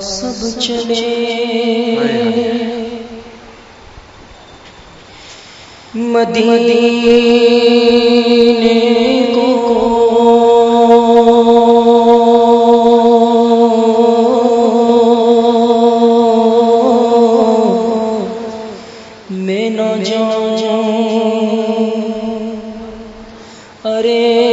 سب چلے۔ مدینے۔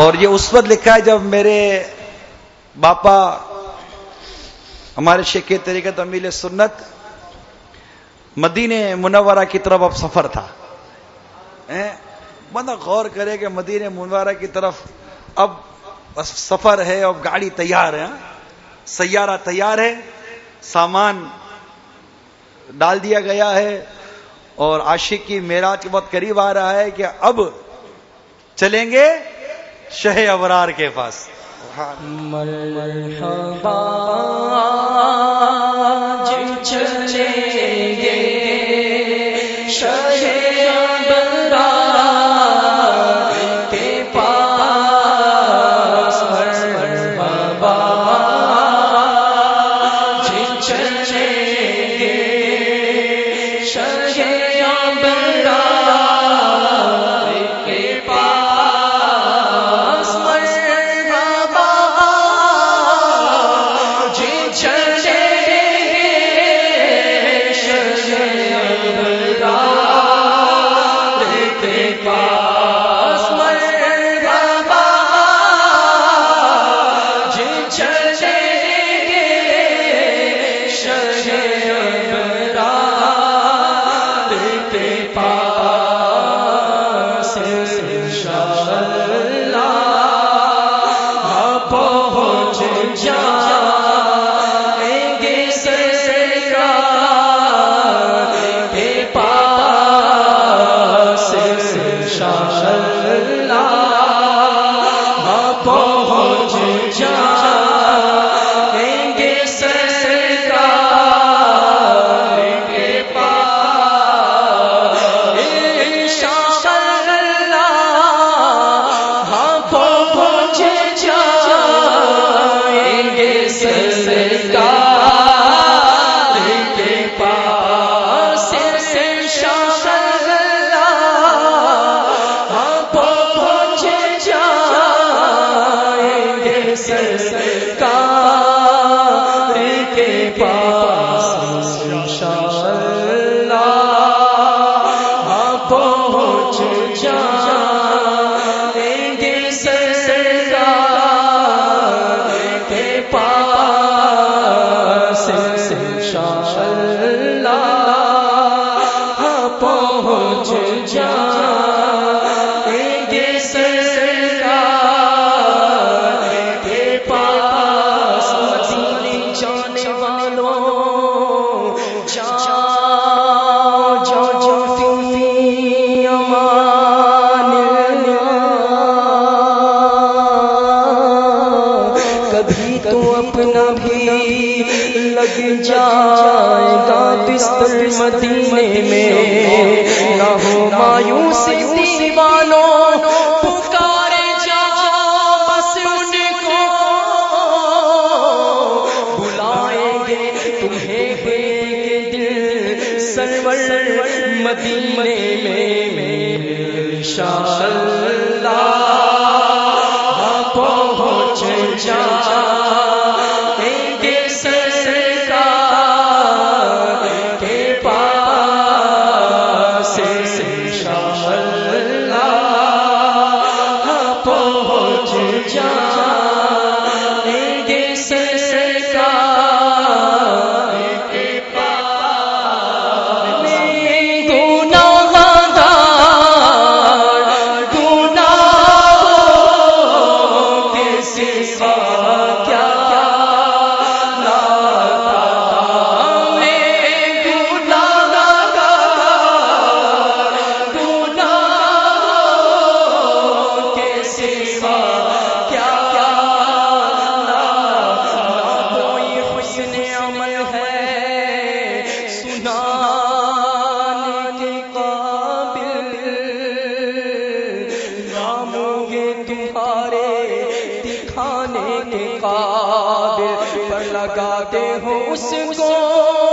اور یہ اس وقت لکھا ہے جب میرے باپا ہمارے شیخ طریقت امیل سنت مدینہ منورہ کی طرف اب سفر تھا۔ بندہ غور کرے کہ مدینہ منورہ کی طرف اب سفر ہے، اب گاڑی تیار ہے۔ سیارہ تیار ہے، سامان ڈال دیا گیا ہے اور عاشق کی میرا کے بہت قریب آ رہا ہے کہ اب چلیں گے۔ شہ ابرار کے پاس۔ مرحبا جی چلے گے شہ کبھی تو اپنا بھی لگ جائے گا بستر مدینے میں۔ نہ ہو مایوسی پر لگاتے ہو اس کو۔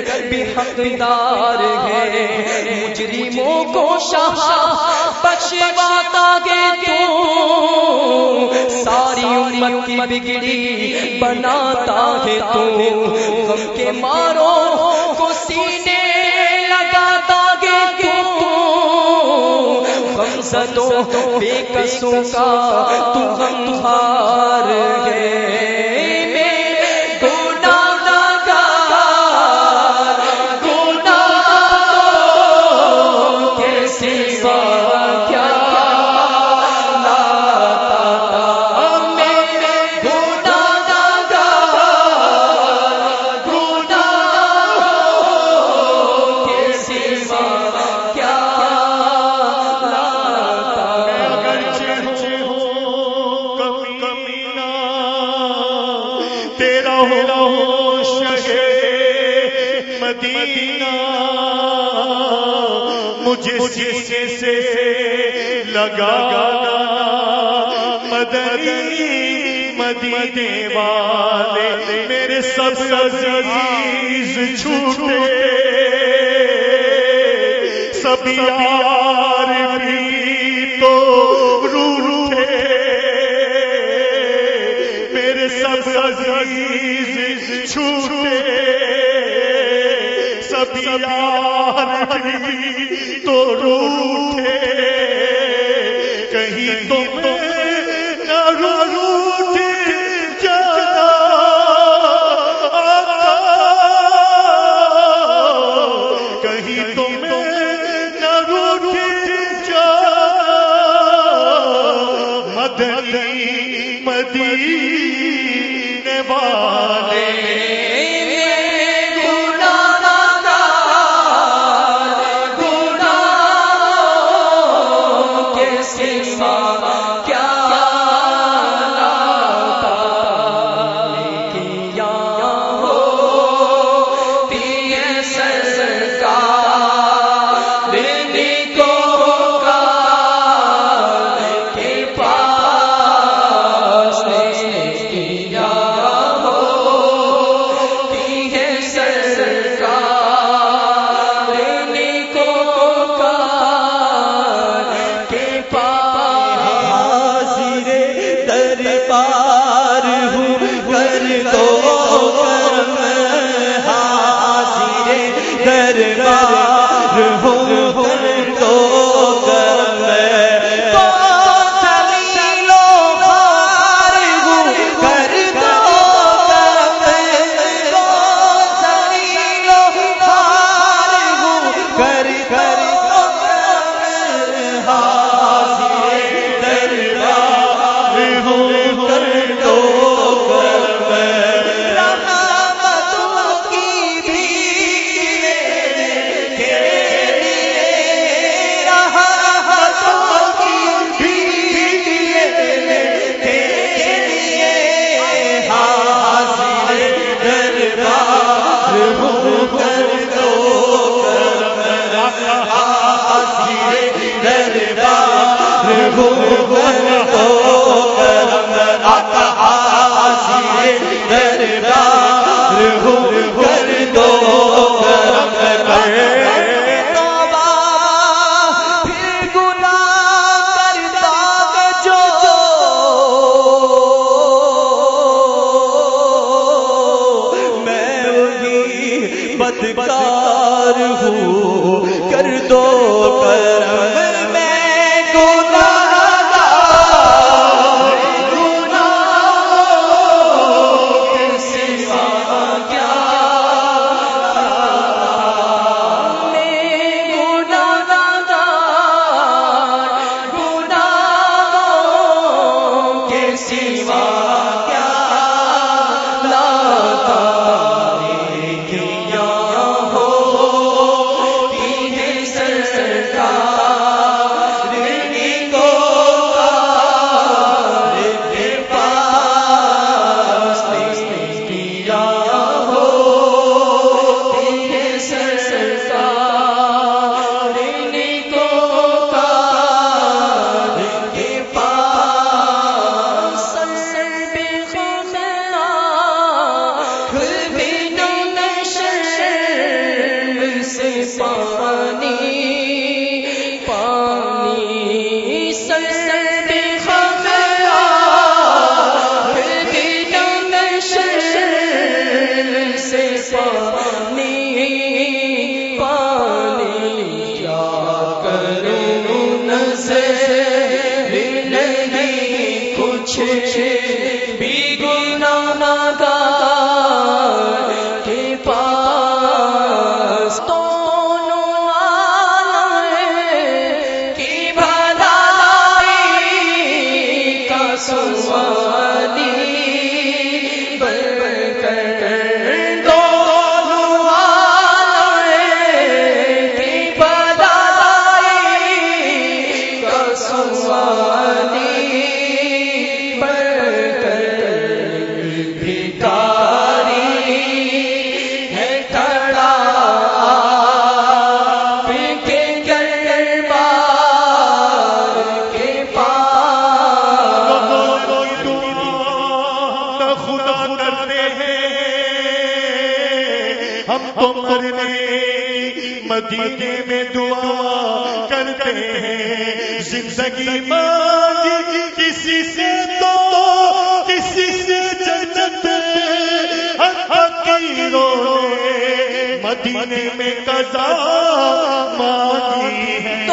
بھی حقدار ہے۔ مجرموں کو شاہ بخشواتا گے تو۔ ساری امت کی بگڑی بناتا ہے تو۔ غم کے مارو کو سینے لگاتا گے تو۔ غم زدوں بے قصوں کا تو غم ہار ہے۔ مدینہ مجھے جسے سے لگا مدنی، مدینے والے، میرے سب عزیز چھوٹے سب یار بھی سب تو روٹے کہیں تم گھومتا آکا آشی دربار عمر نے مدینے میں دعا کرتے ہیں۔ زندگی مانگی کسی سے تو، کسی سے جنت حقیقوں نے مدینے میں قضا مانگی ہے۔